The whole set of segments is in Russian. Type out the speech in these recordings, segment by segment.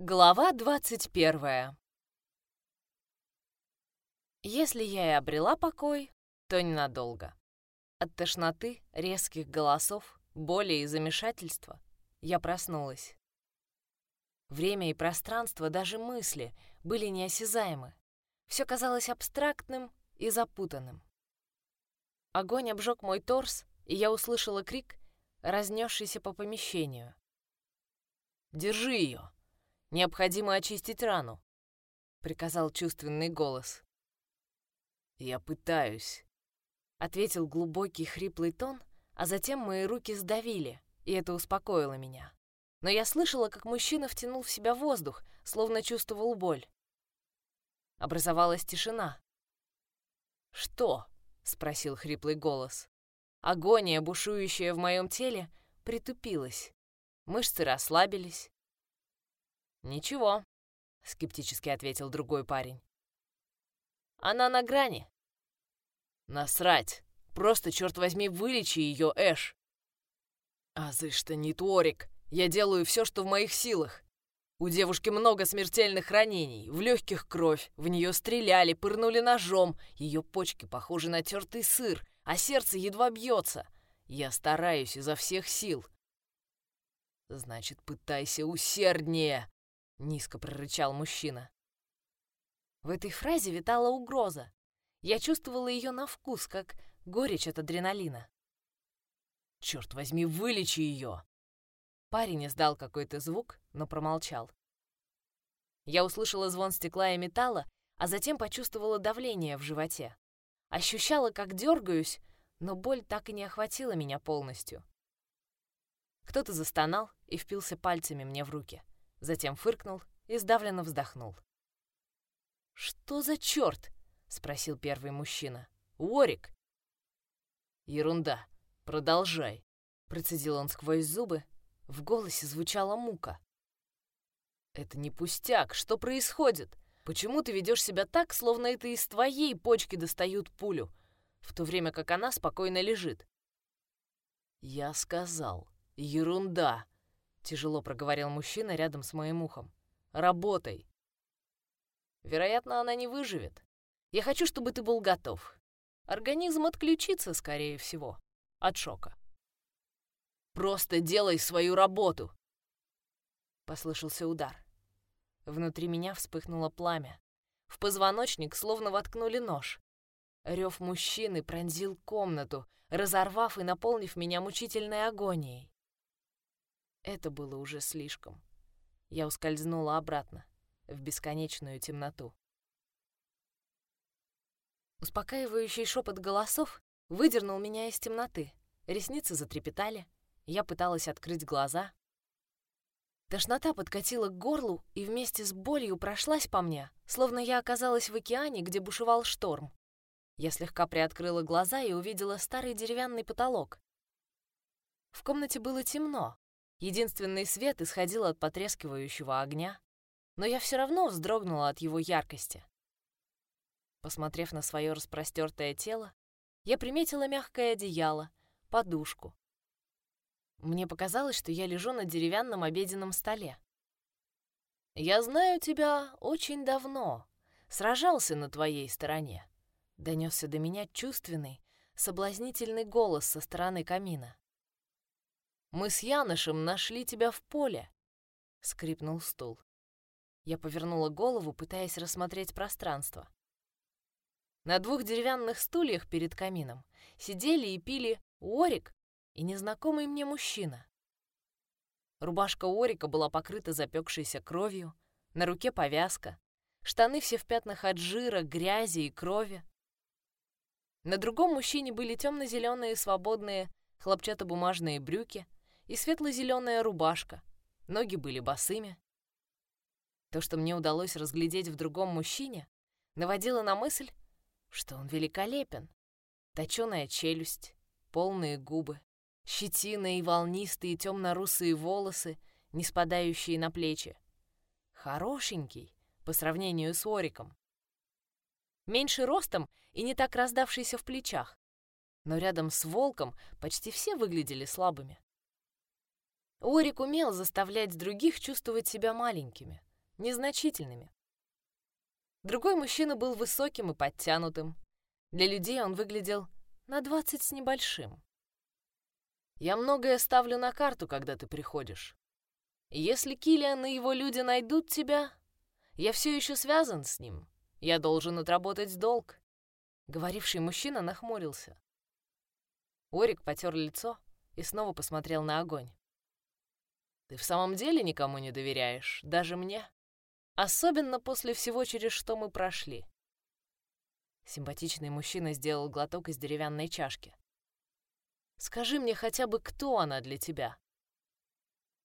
Глава 21. Если я и обрела покой, то ненадолго. От тошноты, резких голосов, боли и замешательства я проснулась. Время и пространство, даже мысли, были неосязаемы. Все казалось абстрактным и запутанным. Огонь обжег мой торс, и я услышала крик, разнесшийся по помещению. «Держи ее!» Необходимо очистить рану», — приказал чувственный голос. «Я пытаюсь», — ответил глубокий хриплый тон, а затем мои руки сдавили, и это успокоило меня. Но я слышала, как мужчина втянул в себя воздух, словно чувствовал боль. Образовалась тишина. «Что?» — спросил хриплый голос. Агония, бушующая в моем теле, притупилась. Мышцы расслабились. «Ничего», — скептически ответил другой парень. «Она на грани». «Насрать! Просто, черт возьми, вылечи ее, Эш!» «А за что не Торик? Я делаю все, что в моих силах. У девушки много смертельных ранений, в легких кровь, в нее стреляли, пырнули ножом, ее почки похожи на тертый сыр, а сердце едва бьется. Я стараюсь изо всех сил». «Значит, пытайся усерднее!» — низко прорычал мужчина. В этой фразе витала угроза. Я чувствовала ее на вкус, как горечь от адреналина. «Черт возьми, вылечи ее!» Парень издал какой-то звук, но промолчал. Я услышала звон стекла и металла, а затем почувствовала давление в животе. Ощущала, как дергаюсь, но боль так и не охватила меня полностью. Кто-то застонал и впился пальцами мне в руки затем фыркнул и сдавленно вздохнул. «Что за черт?» — спросил первый мужчина. «Уорик!» «Ерунда. Продолжай», — процедил он сквозь зубы. В голосе звучала мука. «Это не пустяк. Что происходит? Почему ты ведешь себя так, словно это из твоей почки достают пулю, в то время как она спокойно лежит?» «Я сказал. Ерунда», Тяжело проговорил мужчина рядом с моим ухом. Работай. Вероятно, она не выживет. Я хочу, чтобы ты был готов. Организм отключится, скорее всего, от шока. Просто делай свою работу. Послышался удар. Внутри меня вспыхнуло пламя. В позвоночник словно воткнули нож. Рев мужчины пронзил комнату, разорвав и наполнив меня мучительной агонией. Это было уже слишком. Я ускользнула обратно, в бесконечную темноту. Успокаивающий шепот голосов выдернул меня из темноты. Ресницы затрепетали, я пыталась открыть глаза. Тошнота подкатила к горлу и вместе с болью прошлась по мне, словно я оказалась в океане, где бушевал шторм. Я слегка приоткрыла глаза и увидела старый деревянный потолок. В комнате было темно, Единственный свет исходил от потрескивающего огня, но я все равно вздрогнула от его яркости. Посмотрев на свое распростертое тело, я приметила мягкое одеяло, подушку. Мне показалось, что я лежу на деревянном обеденном столе. «Я знаю тебя очень давно, сражался на твоей стороне», — донесся до меня чувственный, соблазнительный голос со стороны камина. Мы с Янышем нашли тебя в поле!» — скрипнул стул. Я повернула голову, пытаясь рассмотреть пространство. На двух деревянных стульях перед камином сидели и пили Орик и незнакомый мне мужчина. Рубашка Орика была покрыта запекшейся кровью, на руке повязка, штаны все в пятнах от жира, грязи и крови. На другом мужчине были темно-зеленые свободные хлопчатобумажные брюки — и светло-зеленая рубашка. Ноги были босыми. То, что мне удалось разглядеть в другом мужчине, наводило на мысль, что он великолепен. Точёная челюсть, полные губы, щетина и волнистые темно-русые волосы, не спадающие на плечи. Хорошенький по сравнению с Ориком. Меньше ростом и не так раздавшийся в плечах. Но рядом с волком почти все выглядели слабыми. Орик умел заставлять других чувствовать себя маленькими, незначительными. Другой мужчина был высоким и подтянутым. Для людей он выглядел на двадцать с небольшим. Я многое ставлю на карту, когда ты приходишь. если Киллиан и его люди найдут тебя, я все еще связан с ним. Я должен отработать долг. Говоривший мужчина нахмурился. Орик потер лицо и снова посмотрел на огонь. Ты в самом деле никому не доверяешь, даже мне? Особенно после всего, через что мы прошли. Симпатичный мужчина сделал глоток из деревянной чашки. Скажи мне хотя бы, кто она для тебя?»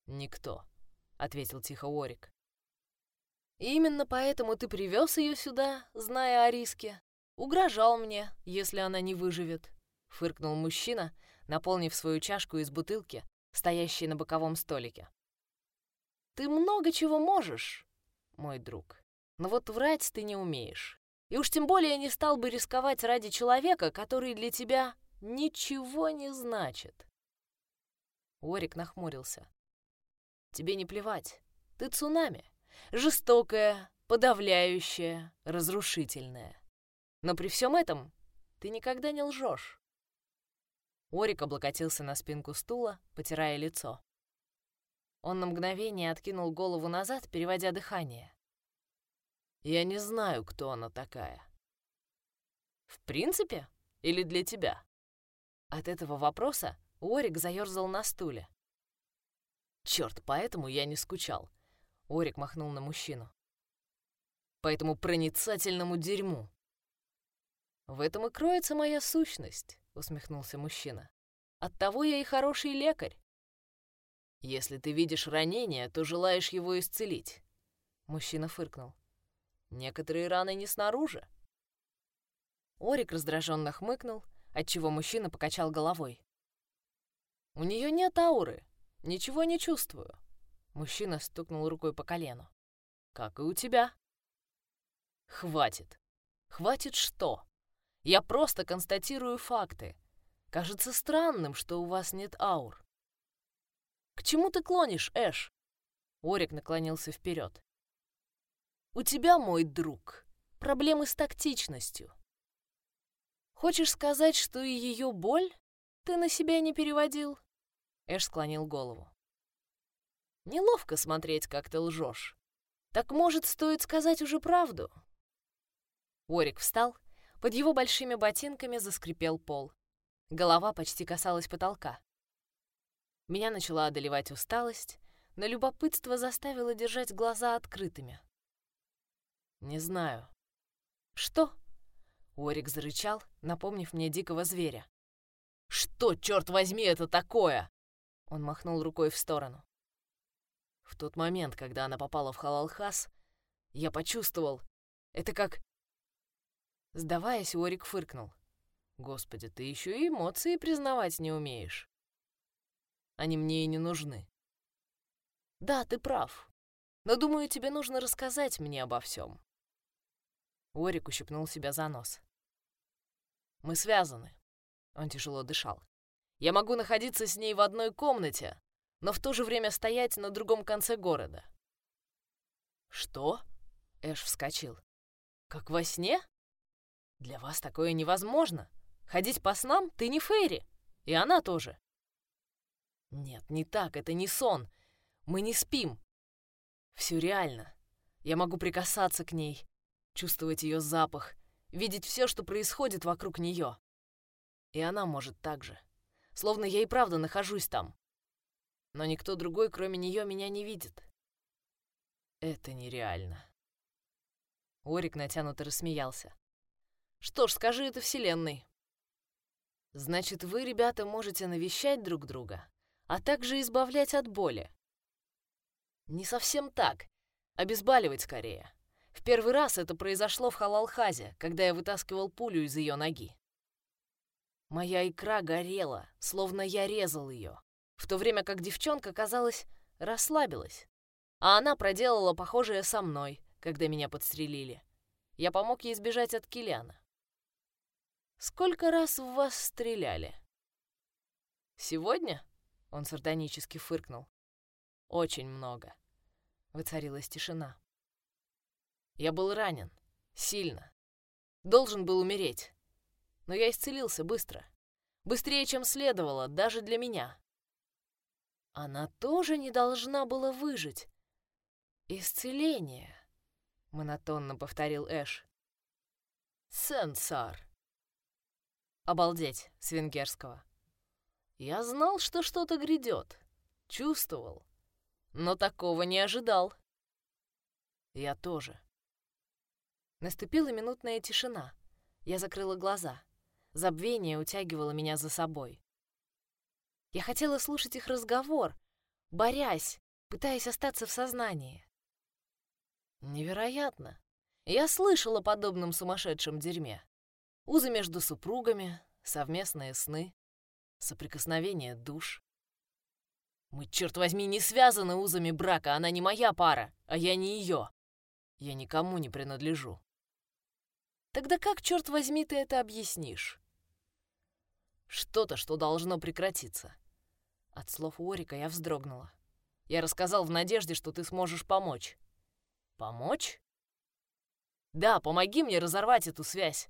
«Никто», — ответил тихо Орик. «Именно поэтому ты привез ее сюда, зная о риске. Угрожал мне, если она не выживет», — фыркнул мужчина, наполнив свою чашку из бутылки, стоящей на боковом столике. «Ты много чего можешь, мой друг, но вот врать ты не умеешь. И уж тем более не стал бы рисковать ради человека, который для тебя ничего не значит. Орик нахмурился. Тебе не плевать. Ты цунами. Жестокая, подавляющая, разрушительная. Но при всем этом ты никогда не лжешь. Орик облокотился на спинку стула, потирая лицо. Он на мгновение откинул голову назад, переводя дыхание. «Я не знаю, кто она такая». «В принципе? Или для тебя?» От этого вопроса Орик заерзал на стуле. Черт, поэтому я не скучал. Орик махнул на мужчину. По этому проницательному дерьму. В этом и кроется моя сущность, усмехнулся мужчина. Оттого я и хороший лекарь. Если ты видишь ранение, то желаешь его исцелить. Мужчина фыркнул. Некоторые раны не снаружи. Орик раздраженно хмыкнул отчего мужчина покачал головой. «У нее нет ауры. Ничего не чувствую». Мужчина стукнул рукой по колену. «Как и у тебя». «Хватит. Хватит что? Я просто констатирую факты. Кажется странным, что у вас нет аур». «К чему ты клонишь, Эш?» Орик наклонился вперед. «У тебя, мой друг, проблемы с тактичностью. Хочешь сказать, что и ее боль ты на себя не переводил?» Эш склонил голову. «Неловко смотреть, как ты лжешь. Так, может, стоит сказать уже правду?» Орик встал, под его большими ботинками заскрипел пол. Голова почти касалась потолка. Меня начала одолевать усталость, но любопытство заставило держать глаза открытыми. «Не знаю». «Что?» Орик зарычал, напомнив мне дикого зверя. «Что, черт возьми, это такое?» Он махнул рукой в сторону. В тот момент, когда она попала в Халалхас, я почувствовал, это как... Сдаваясь, Орик фыркнул. «Господи, ты еще и эмоции признавать не умеешь. Они мне и не нужны». «Да, ты прав. Но думаю, тебе нужно рассказать мне обо всем. Орик ущипнул себя за нос. «Мы связаны». Он тяжело дышал. «Я могу находиться с ней в одной комнате, но в то же время стоять на другом конце города». «Что?» — Эш вскочил. «Как во сне? Для вас такое невозможно. Ходить по снам ты не Фейри, и она тоже». «Нет, не так, это не сон. Мы не спим. Все реально. Я могу прикасаться к ней, чувствовать ее запах, видеть все, что происходит вокруг нее. И она может так же. Словно я и правда нахожусь там. Но никто другой, кроме нее, меня не видит. Это нереально. Орик натянуто рассмеялся. Что ж, скажи это Вселенной. Значит, вы, ребята, можете навещать друг друга, а также избавлять от боли. Не совсем так. Обезболивать скорее. В первый раз это произошло в Халалхазе, когда я вытаскивал пулю из ее ноги. Моя икра горела, словно я резал ее, в то время как девчонка, казалось, расслабилась. А она проделала похожее со мной, когда меня подстрелили. Я помог ей сбежать от Килиана. «Сколько раз в вас стреляли?» «Сегодня?» — он сардонически фыркнул. «Очень много». Воцарилась тишина. Я был ранен. Сильно. Должен был умереть. Но я исцелился быстро. Быстрее, чем следовало, даже для меня. Она тоже не должна была выжить. Исцеление, монотонно повторил Эш. Сенсар. Обалдеть с. Я знал, что что-то грядет. Чувствовал. Но такого не ожидал. Я тоже. Наступила минутная тишина. Я закрыла глаза. Забвение утягивало меня за собой. Я хотела слушать их разговор, борясь, пытаясь остаться в сознании. Невероятно. Я слышала о подобном сумасшедшем дерьме. Узы между супругами, совместные сны, соприкосновение душ. Мы, черт возьми, не связаны узами брака, она не моя пара, а я не ее. Я никому не принадлежу. Тогда как, черт возьми, ты это объяснишь? Что-то, что должно прекратиться. От слов Уорика я вздрогнула. Я рассказал в надежде, что ты сможешь помочь. Помочь? Да, помоги мне разорвать эту связь.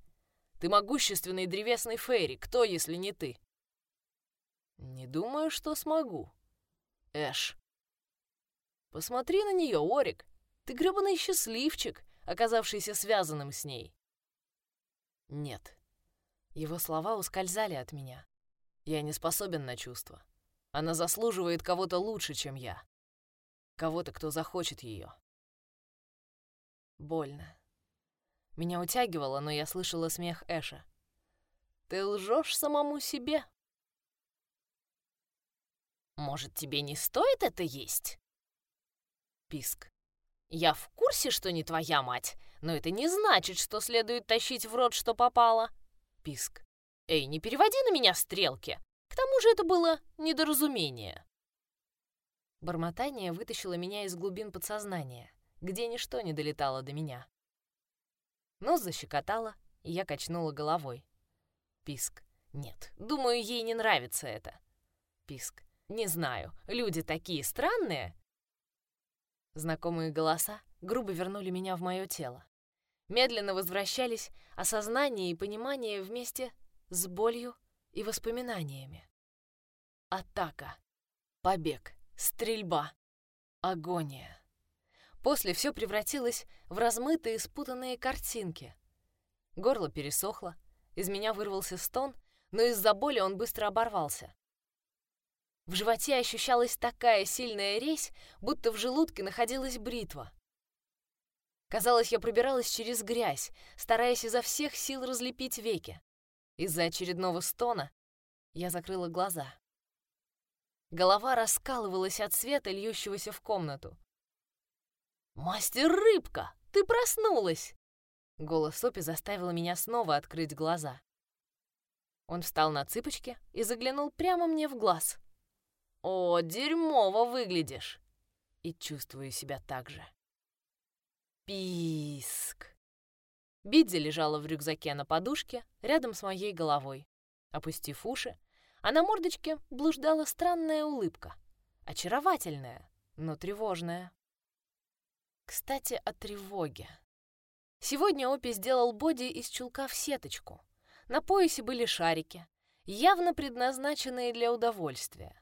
Ты могущественный древесный фейри, кто, если не ты? Не думаю, что смогу. Эш. Посмотри на нее, Орик. Ты грёбаный счастливчик, оказавшийся связанным с ней. Нет. Его слова ускользали от меня. Я не способен на чувства. Она заслуживает кого-то лучше, чем я. Кого-то, кто захочет ее. Больно. Меня утягивало, но я слышала смех Эша. «Ты лжешь самому себе?» «Может, тебе не стоит это есть?» Писк. «Я в курсе, что не твоя мать, но это не значит, что следует тащить в рот, что попало. Писк. Эй, не переводи на меня стрелки. К тому же это было недоразумение. Бормотание вытащило меня из глубин подсознания, где ничто не долетало до меня. Нос защекотало, и я качнула головой. Писк. Нет, думаю, ей не нравится это. Писк. Не знаю, люди такие странные. Знакомые голоса грубо вернули меня в мое тело медленно возвращались осознание и понимание вместе с болью и воспоминаниями. Атака, побег, стрельба, агония. После все превратилось в размытые спутанные картинки. Горло пересохло, из меня вырвался стон, но из-за боли он быстро оборвался. В животе ощущалась такая сильная резь, будто в желудке находилась бритва. Казалось, я пробиралась через грязь, стараясь изо всех сил разлепить веки. Из-за очередного стона я закрыла глаза. Голова раскалывалась от света, льющегося в комнату. «Мастер Рыбка, ты проснулась!» Голос Сопи заставил меня снова открыть глаза. Он встал на цыпочки и заглянул прямо мне в глаз. «О, дерьмово выглядишь!» И чувствую себя так же. Писк. Бидзи лежала в рюкзаке на подушке рядом с моей головой. Опустив уши, а на мордочке блуждала странная улыбка. Очаровательная, но тревожная. Кстати, о тревоге. Сегодня Опи сделал боди из чулка в сеточку. На поясе были шарики, явно предназначенные для удовольствия.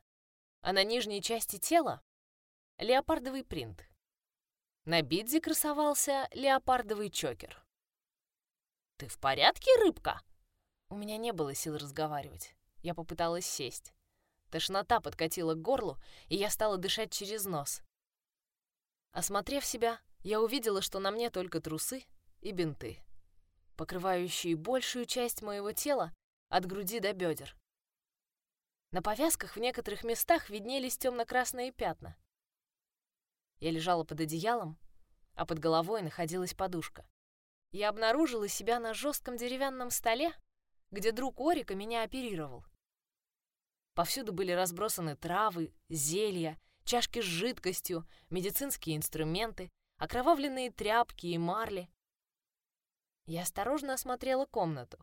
А на нижней части тела — леопардовый принт. На Бидзе красовался леопардовый чокер. «Ты в порядке, рыбка?» У меня не было сил разговаривать. Я попыталась сесть. Тошнота подкатила к горлу, и я стала дышать через нос. Осмотрев себя, я увидела, что на мне только трусы и бинты, покрывающие большую часть моего тела от груди до бедер. На повязках в некоторых местах виднелись темно-красные пятна. Я лежала под одеялом, а под головой находилась подушка. Я обнаружила себя на жестком деревянном столе, где друг Орика меня оперировал. Повсюду были разбросаны травы, зелья, чашки с жидкостью, медицинские инструменты, окровавленные тряпки и марли. Я осторожно осмотрела комнату.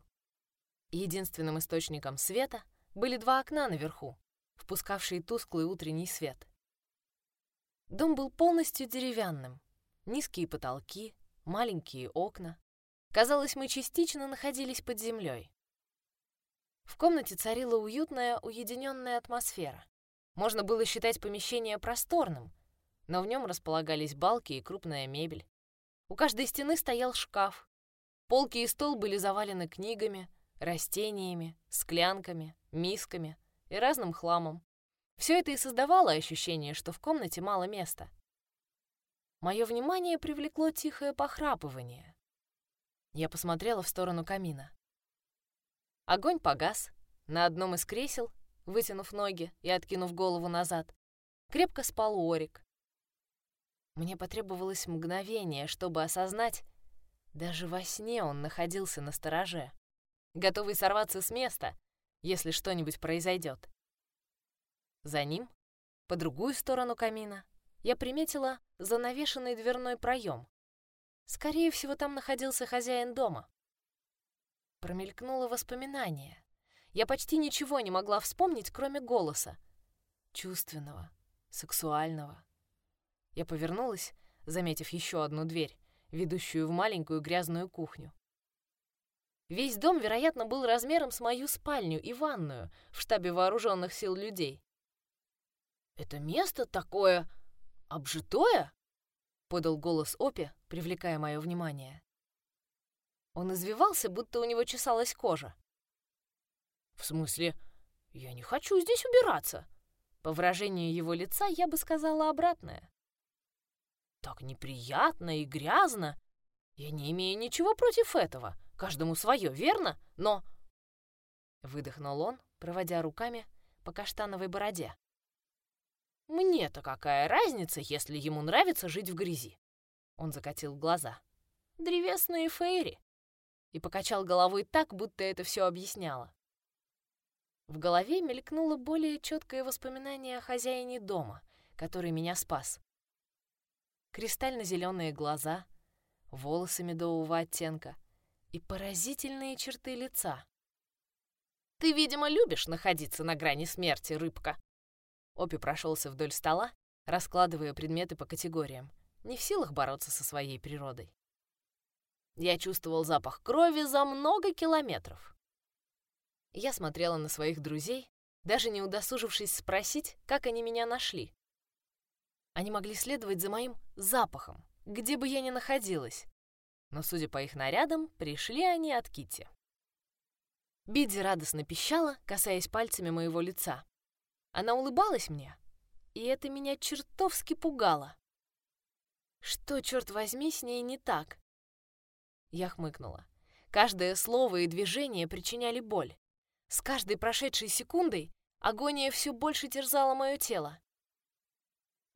Единственным источником света были два окна наверху, впускавшие тусклый утренний свет. Дом был полностью деревянным. Низкие потолки, маленькие окна. Казалось, мы частично находились под землей. В комнате царила уютная, уединенная атмосфера. Можно было считать помещение просторным, но в нем располагались балки и крупная мебель. У каждой стены стоял шкаф. Полки и стол были завалены книгами, растениями, склянками, мисками и разным хламом. Все это и создавало ощущение, что в комнате мало места. Мое внимание привлекло тихое похрапывание. Я посмотрела в сторону камина. Огонь погас. На одном из кресел, вытянув ноги и откинув голову назад, крепко спал Орик. Мне потребовалось мгновение, чтобы осознать, даже во сне он находился на стороже, готовый сорваться с места, если что-нибудь произойдет. За ним, по другую сторону камина, я приметила занавешенный дверной проем. Скорее всего, там находился хозяин дома. Промелькнуло воспоминание. Я почти ничего не могла вспомнить, кроме голоса. Чувственного, сексуального. Я повернулась, заметив еще одну дверь, ведущую в маленькую грязную кухню. Весь дом, вероятно, был размером с мою спальню и ванную в штабе вооруженных сил людей. «Это место такое обжитое?» — подал голос Опи, привлекая мое внимание. Он извивался, будто у него чесалась кожа. «В смысле? Я не хочу здесь убираться!» По выражению его лица я бы сказала обратное. «Так неприятно и грязно. Я не имею ничего против этого. Каждому свое, верно? Но...» Выдохнул он, проводя руками по каштановой бороде. «Мне-то какая разница, если ему нравится жить в грязи?» Он закатил глаза. «Древесные фейри!» И покачал головой так, будто это все объясняло. В голове мелькнуло более четкое воспоминание о хозяине дома, который меня спас. Кристально-зеленые глаза, волосы медового оттенка — и поразительные черты лица. «Ты, видимо, любишь находиться на грани смерти, рыбка!» Опи прошелся вдоль стола, раскладывая предметы по категориям, не в силах бороться со своей природой. Я чувствовал запах крови за много километров. Я смотрела на своих друзей, даже не удосужившись спросить, как они меня нашли. Они могли следовать за моим запахом, где бы я ни находилась, но, судя по их нарядам, пришли они от Кити. Бидди радостно пищала, касаясь пальцами моего лица. Она улыбалась мне, и это меня чертовски пугало. Что, черт возьми, с ней не так? Я хмыкнула. Каждое слово и движение причиняли боль. С каждой прошедшей секундой агония все больше терзала мое тело.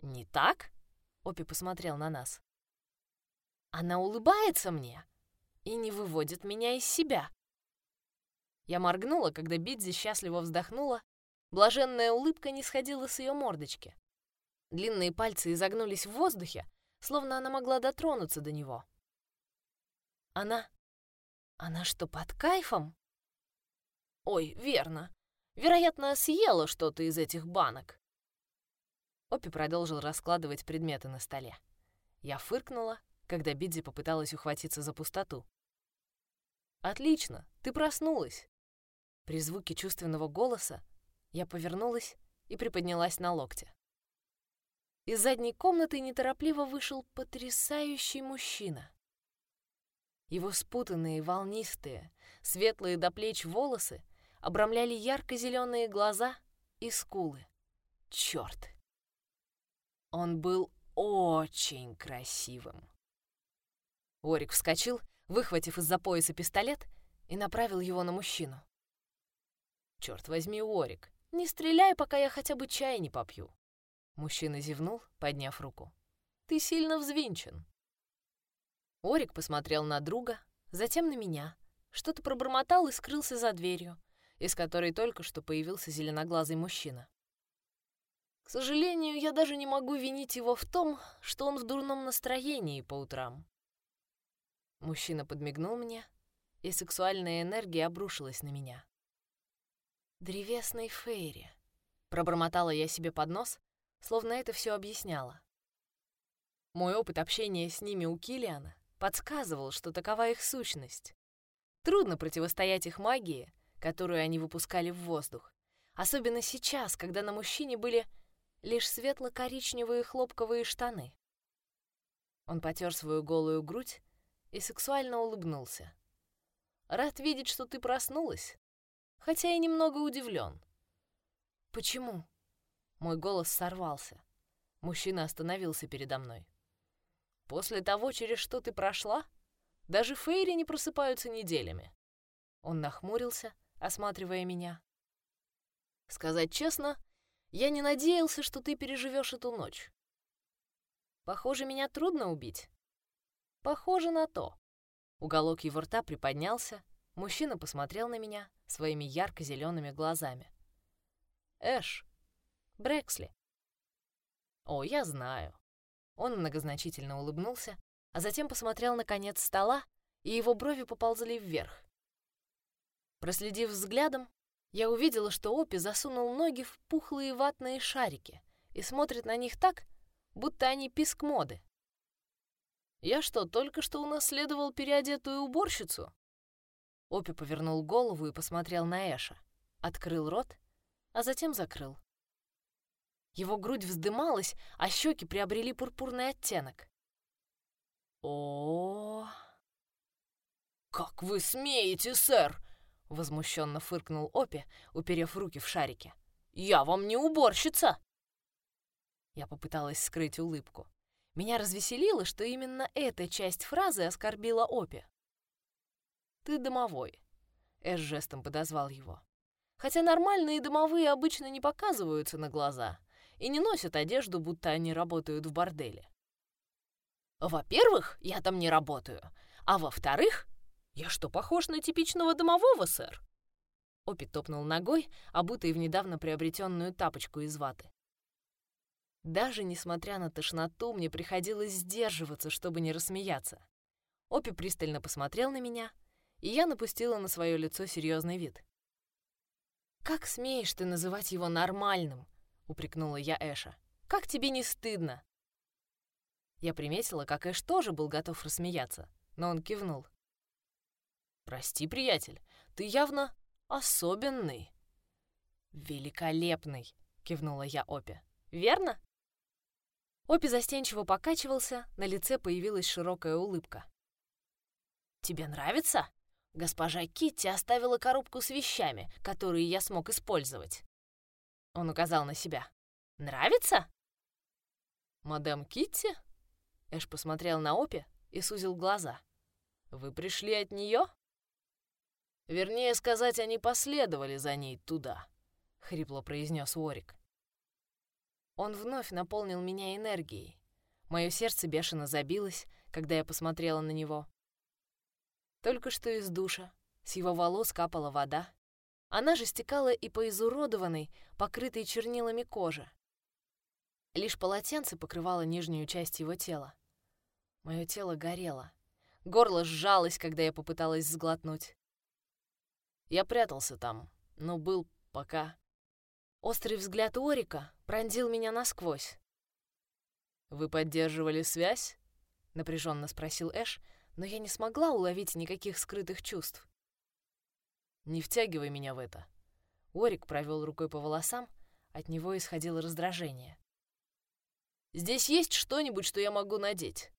«Не так?» — Опи посмотрел на нас. Она улыбается мне и не выводит меня из себя. Я моргнула, когда Бидзи счастливо вздохнула. Блаженная улыбка не сходила с ее мордочки. Длинные пальцы изогнулись в воздухе, словно она могла дотронуться до него. Она... Она что, под кайфом? Ой, верно. Вероятно, съела что-то из этих банок. Опи продолжил раскладывать предметы на столе. Я фыркнула когда Бидзи попыталась ухватиться за пустоту. «Отлично, ты проснулась!» При звуке чувственного голоса я повернулась и приподнялась на локте. Из задней комнаты неторопливо вышел потрясающий мужчина. Его спутанные, волнистые, светлые до плеч волосы обрамляли ярко-зеленые глаза и скулы. Черт! Он был очень красивым. Орик вскочил, выхватив из-за пояса пистолет, и направил его на мужчину. «Черт возьми, Орик, не стреляй, пока я хотя бы чай не попью». Мужчина зевнул, подняв руку. «Ты сильно взвинчен». Орик посмотрел на друга, затем на меня, что-то пробормотал и скрылся за дверью, из которой только что появился зеленоглазый мужчина. К сожалению, я даже не могу винить его в том, что он в дурном настроении по утрам. Мужчина подмигнул мне, и сексуальная энергия обрушилась на меня. «Древесный Фейри», — пробормотала я себе под нос, словно это все объясняло. Мой опыт общения с ними у Килиана подсказывал, что такова их сущность. Трудно противостоять их магии, которую они выпускали в воздух. Особенно сейчас, когда на мужчине были лишь светло-коричневые хлопковые штаны. Он потер свою голую грудь и сексуально улыбнулся. «Рад видеть, что ты проснулась, хотя и немного удивлен». «Почему?» Мой голос сорвался. Мужчина остановился передо мной. «После того, через что ты прошла, даже фейри не просыпаются неделями». Он нахмурился, осматривая меня. «Сказать честно, я не надеялся, что ты переживешь эту ночь. Похоже, меня трудно убить. Похоже на то. Уголок его рта приподнялся, мужчина посмотрел на меня своими ярко-зелеными глазами. Эш, Брэксли. О, я знаю. Он многозначительно улыбнулся, а затем посмотрел на конец стола, и его брови поползли вверх. Проследив взглядом, я увидела, что Опи засунул ноги в пухлые ватные шарики и смотрит на них так, будто они писк моды. «Я что, только что унаследовал переодетую уборщицу?» Опи повернул голову и посмотрел на Эша, открыл рот, а затем закрыл. Его грудь вздымалась, а щеки приобрели пурпурный оттенок. О, Как вы смеете, сэр! Возмущенно фыркнул Опи, уперев руки в шарики. Я вам не уборщица! Я попыталась скрыть улыбку. Меня развеселило, что именно эта часть фразы оскорбила Опи. «Ты домовой», — Эш жестом подозвал его. «Хотя нормальные домовые обычно не показываются на глаза и не носят одежду, будто они работают в борделе. Во-первых, я там не работаю, а во-вторых, я что, похож на типичного домового, сэр?» Опи топнул ногой, обутый в недавно приобретенную тапочку из ваты. Даже несмотря на тошноту, мне приходилось сдерживаться, чтобы не рассмеяться. Опи пристально посмотрел на меня, и я напустила на свое лицо серьезный вид. «Как смеешь ты называть его нормальным?» — упрекнула я Эша. «Как тебе не стыдно?» Я приметила, как Эш тоже был готов рассмеяться, но он кивнул. «Прости, приятель, ты явно особенный». «Великолепный», — кивнула я Опи. «Верно?» Опи застенчиво покачивался, на лице появилась широкая улыбка. «Тебе нравится?» Госпожа Китти оставила коробку с вещами, которые я смог использовать. Он указал на себя. «Нравится?» «Мадам Китти?» Эш посмотрел на Опи и сузил глаза. «Вы пришли от нее?» «Вернее сказать, они последовали за ней туда», — хрипло произнес Уорик. Он вновь наполнил меня энергией. Мое сердце бешено забилось, когда я посмотрела на него. Только что из душа, с его волос капала вода. Она же стекала и по изуродованной, покрытой чернилами коже. Лишь полотенце покрывало нижнюю часть его тела. Мое тело горело. Горло сжалось, когда я попыталась сглотнуть. Я прятался там, но был пока Острый взгляд Орика пронзил меня насквозь. «Вы поддерживали связь?» — напряженно спросил Эш, но я не смогла уловить никаких скрытых чувств. «Не втягивай меня в это». Орик провел рукой по волосам, от него исходило раздражение. «Здесь есть что-нибудь, что я могу надеть?»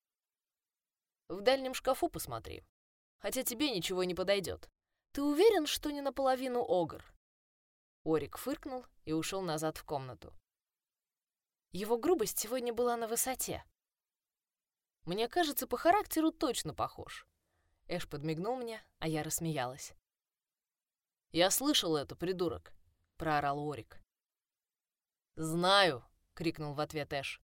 «В дальнем шкафу посмотри. Хотя тебе ничего не подойдет. Ты уверен, что не наполовину огр?» Орик фыркнул и ушел назад в комнату. Его грубость сегодня была на высоте. Мне кажется, по характеру точно похож. Эш подмигнул мне, а я рассмеялась. «Я слышал это, придурок», — проорал Орик. «Знаю», — крикнул в ответ Эш.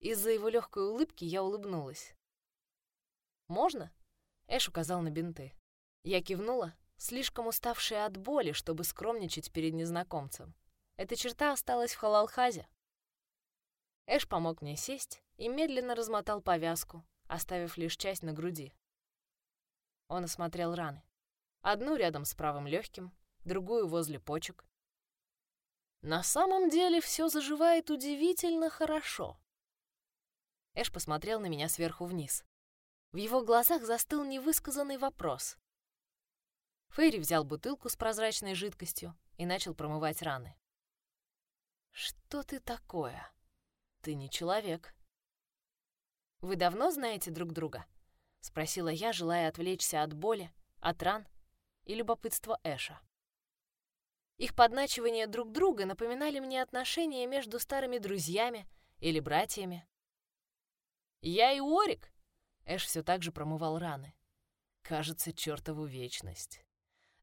Из-за его легкой улыбки я улыбнулась. «Можно?» — Эш указал на бинты. Я кивнула слишком уставшая от боли, чтобы скромничать перед незнакомцем. Эта черта осталась в халалхазе. Эш помог мне сесть и медленно размотал повязку, оставив лишь часть на груди. Он осмотрел раны. Одну рядом с правым легким, другую возле почек. На самом деле все заживает удивительно хорошо. Эш посмотрел на меня сверху вниз. В его глазах застыл невысказанный вопрос. Фейри взял бутылку с прозрачной жидкостью и начал промывать раны. «Что ты такое? Ты не человек». «Вы давно знаете друг друга?» — спросила я, желая отвлечься от боли, от ран и любопытства Эша. Их подначивания друг друга напоминали мне отношения между старыми друзьями или братьями. «Я и Орик!» — Эш все так же промывал раны. Кажется, чертову вечность.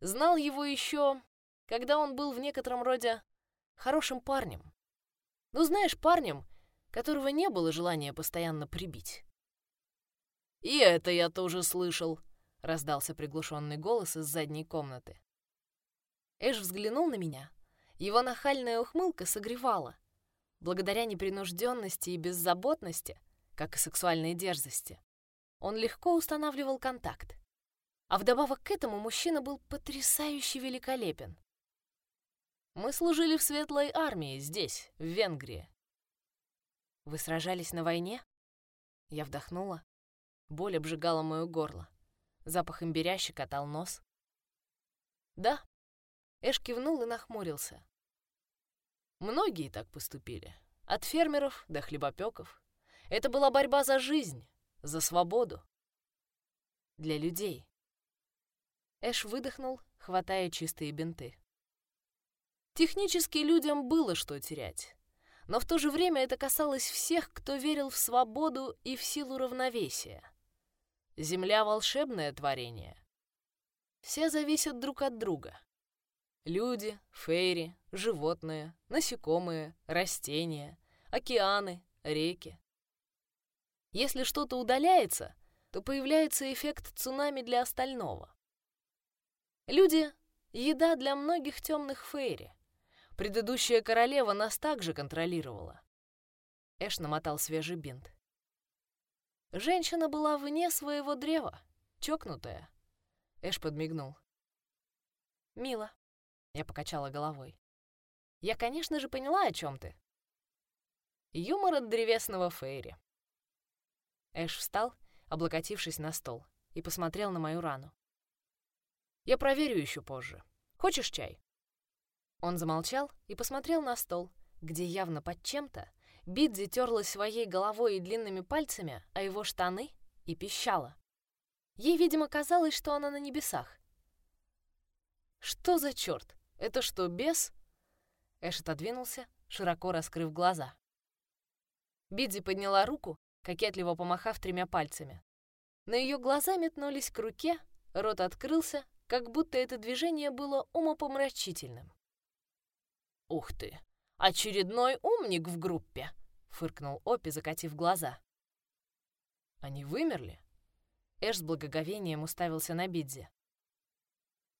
Знал его еще, когда он был в некотором роде хорошим парнем. Ну, знаешь, парнем, которого не было желания постоянно прибить. «И это я тоже слышал», — раздался приглушенный голос из задней комнаты. Эш взглянул на меня. Его нахальная ухмылка согревала. Благодаря непринужденности и беззаботности, как и сексуальной дерзости, он легко устанавливал контакт. А вдобавок к этому мужчина был потрясающе великолепен. Мы служили в Светлой армии здесь, в Венгрии. Вы сражались на войне? Я вдохнула. Боль обжигала мое горло. Запах имбиря щекотал нос. Да, Эш кивнул и нахмурился. Многие так поступили. От фермеров до хлебопеков. Это была борьба за жизнь, за свободу. Для людей. Эш выдохнул, хватая чистые бинты. Технически людям было что терять. Но в то же время это касалось всех, кто верил в свободу и в силу равновесия. Земля — волшебное творение. Все зависят друг от друга. Люди, фейри, животные, насекомые, растения, океаны, реки. Если что-то удаляется, то появляется эффект цунами для остального. Люди — еда для многих темных фейри. Предыдущая королева нас также контролировала. Эш намотал свежий бинт. Женщина была вне своего древа, чокнутая. Эш подмигнул. «Мило», я покачала головой. Я, конечно же, поняла, о чем ты. Юмор от древесного Фейри. Эш встал, облокотившись на стол, и посмотрел на мою рану. Я проверю еще позже. Хочешь чай? Он замолчал и посмотрел на стол, где явно под чем-то Бидзи терлась своей головой и длинными пальцами, а его штаны и пищала. Ей, видимо, казалось, что она на небесах. Что за черт? «Это что, бес?» Эш отодвинулся, широко раскрыв глаза. Бидзи подняла руку, кокетливо помахав тремя пальцами. На ее глаза метнулись к руке, рот открылся, как будто это движение было умопомрачительным. «Ух ты! Очередной умник в группе!» — фыркнул Опи, закатив глаза. «Они вымерли?» Эш с благоговением уставился на Бидзи.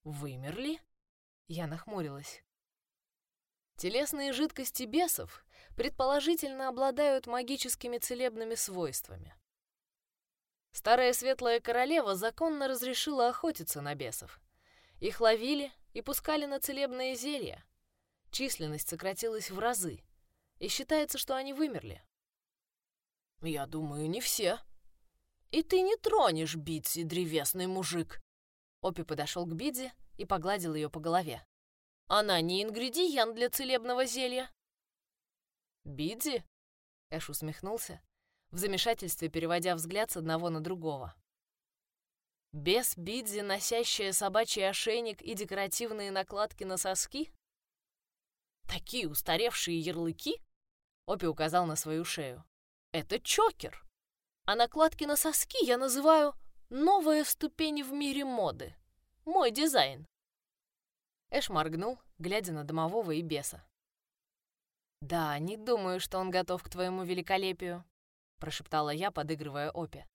«Вымерли?» Я нахмурилась. Телесные жидкости бесов предположительно обладают магическими целебными свойствами. Старая светлая королева законно разрешила охотиться на бесов. Их ловили и пускали на целебные зелья. Численность сократилась в разы, и считается, что они вымерли. Я думаю, не все. И ты не тронешь Битси, древесный мужик. Опи подошел к Бидзе и погладил ее по голове. «Она не ингредиент для целебного зелья». «Бидзи?» — Эш усмехнулся, в замешательстве переводя взгляд с одного на другого. «Без Бидзи, носящая собачий ошейник и декоративные накладки на соски?» «Такие устаревшие ярлыки?» — Опи указал на свою шею. «Это чокер. А накладки на соски я называю «новая ступень в мире моды». Мой дизайн. Эш моргнул, глядя на домового и беса. «Да, не думаю, что он готов к твоему великолепию», — прошептала я, подыгрывая Опе.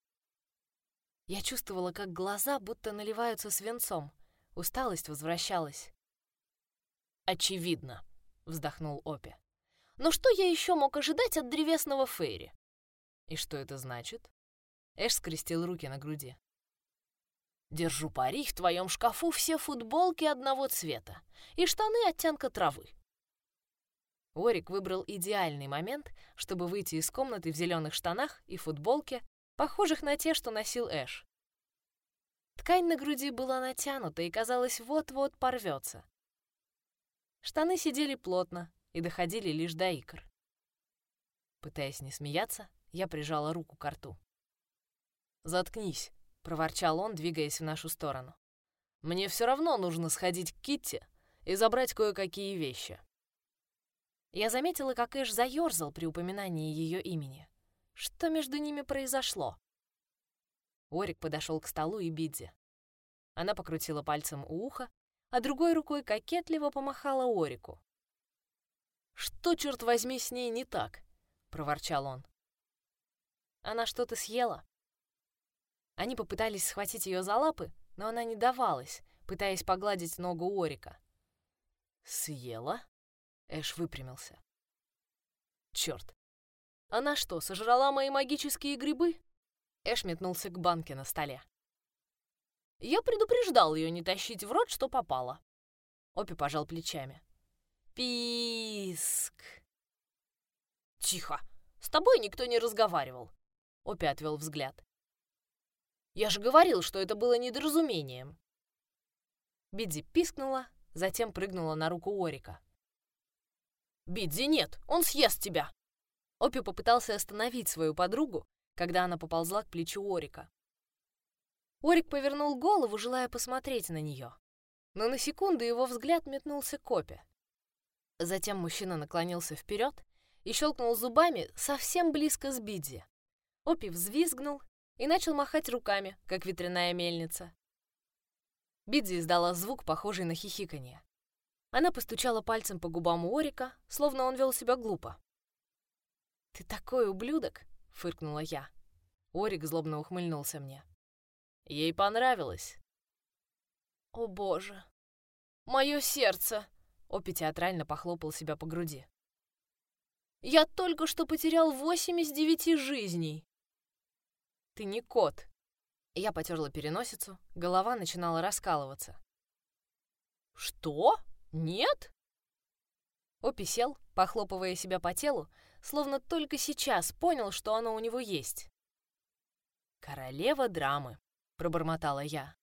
Я чувствовала, как глаза будто наливаются свинцом. Усталость возвращалась. «Очевидно», — вздохнул Опе. «Но что я еще мог ожидать от древесного Фейри?» «И что это значит?» Эш скрестил руки на груди. Держу пари, в твоем шкафу все футболки одного цвета и штаны оттенка травы. Орик выбрал идеальный момент, чтобы выйти из комнаты в зеленых штанах и футболке похожих на те, что носил Эш. Ткань на груди была натянута и, казалось, вот-вот порвется. Штаны сидели плотно и доходили лишь до икр. Пытаясь не смеяться, я прижала руку к рту. «Заткнись», — проворчал он, двигаясь в нашу сторону. «Мне все равно нужно сходить к Китти и забрать кое-какие вещи». Я заметила, как Эш заерзал при упоминании ее имени. Что между ними произошло? Орик подошел к столу и Бидзи. Она покрутила пальцем у уха, а другой рукой кокетливо помахала Орику. «Что, черт возьми, с ней не так?» — проворчал он. «Она что-то съела». Они попытались схватить ее за лапы, но она не давалась, пытаясь погладить ногу Орика. «Съела?» — Эш выпрямился. «Черт! Она что, сожрала мои магические грибы?» Эш метнулся к банке на столе. Я предупреждал ее не тащить в рот, что попало. Опи пожал плечами. Писк. Тихо. С тобой никто не разговаривал. Опи отвел взгляд. Я же говорил, что это было недоразумением. Бидзи пискнула, затем прыгнула на руку Орика. «Бидзи, нет, он съест тебя!» Опи попытался остановить свою подругу, когда она поползла к плечу Орика. Орик повернул голову, желая посмотреть на нее, но на секунду его взгляд метнулся к Опе. Затем мужчина наклонился вперед и щелкнул зубами совсем близко с Бидзи. Опи взвизгнул и начал махать руками, как ветряная мельница. Бидзи издала звук, похожий на хихиканье. Она постучала пальцем по губам Орика, словно он вел себя глупо. «Ты такой ублюдок!» фыркнула я. Орик злобно ухмыльнулся мне. Ей понравилось. О боже, мое сердце! Опи театрально похлопал себя по груди. Я только что потерял восемь из девяти жизней. Ты не кот. Я потерла переносицу, голова начинала раскалываться. Что? Нет? Опи сел, похлопывая себя по телу, словно только сейчас понял, что оно у него есть. «Королева драмы», — пробормотала я.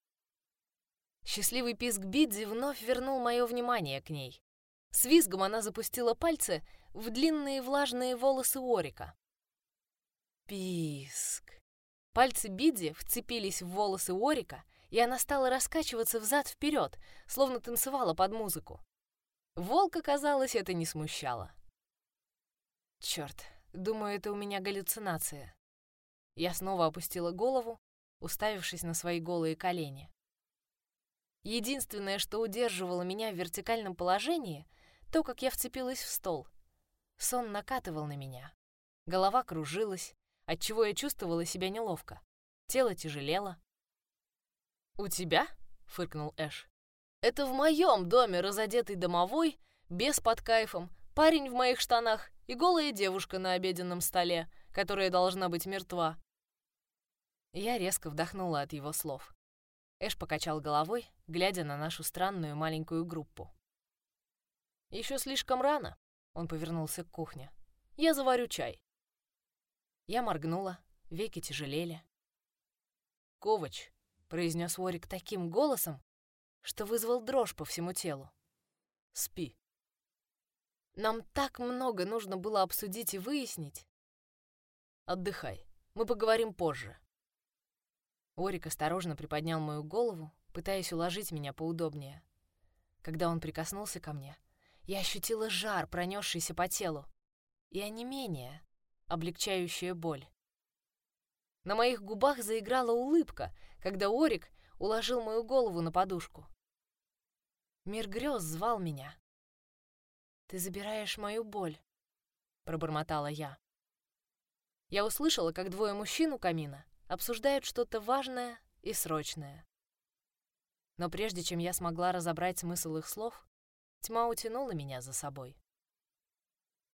Счастливый писк Бидзи вновь вернул мое внимание к ней. С визгом она запустила пальцы в длинные влажные волосы Орика. Писк. Пальцы Бидзи вцепились в волосы Орика, и она стала раскачиваться взад-вперед, словно танцевала под музыку. Волка, казалось, это не смущало. Черт, думаю, это у меня галлюцинация. Я снова опустила голову, уставившись на свои голые колени. Единственное, что удерживало меня в вертикальном положении, то, как я вцепилась в стол. Сон накатывал на меня. Голова кружилась, отчего я чувствовала себя неловко. Тело тяжелело. «У тебя?» — фыркнул Эш. «Это в моем доме разодетый домовой, без под кайфом, парень в моих штанах и голая девушка на обеденном столе, которая должна быть мертва. Я резко вдохнула от его слов. Эш покачал головой, глядя на нашу странную маленькую группу. Еще слишком рано», — он повернулся к кухне. «Я заварю чай». Я моргнула, веки тяжелели. «Ковач», — произнес Ворик таким голосом, что вызвал дрожь по всему телу. «Спи». Нам так много нужно было обсудить и выяснить. Отдыхай, мы поговорим позже. Орик осторожно приподнял мою голову, пытаясь уложить меня поудобнее. Когда он прикоснулся ко мне, я ощутила жар, пронесшийся по телу, и онемение, облегчающее боль. На моих губах заиграла улыбка, когда Орик уложил мою голову на подушку. Мир грез звал меня, «Ты забираешь мою боль», — пробормотала я. Я услышала, как двое мужчин у камина обсуждают что-то важное и срочное. Но прежде чем я смогла разобрать смысл их слов, тьма утянула меня за собой.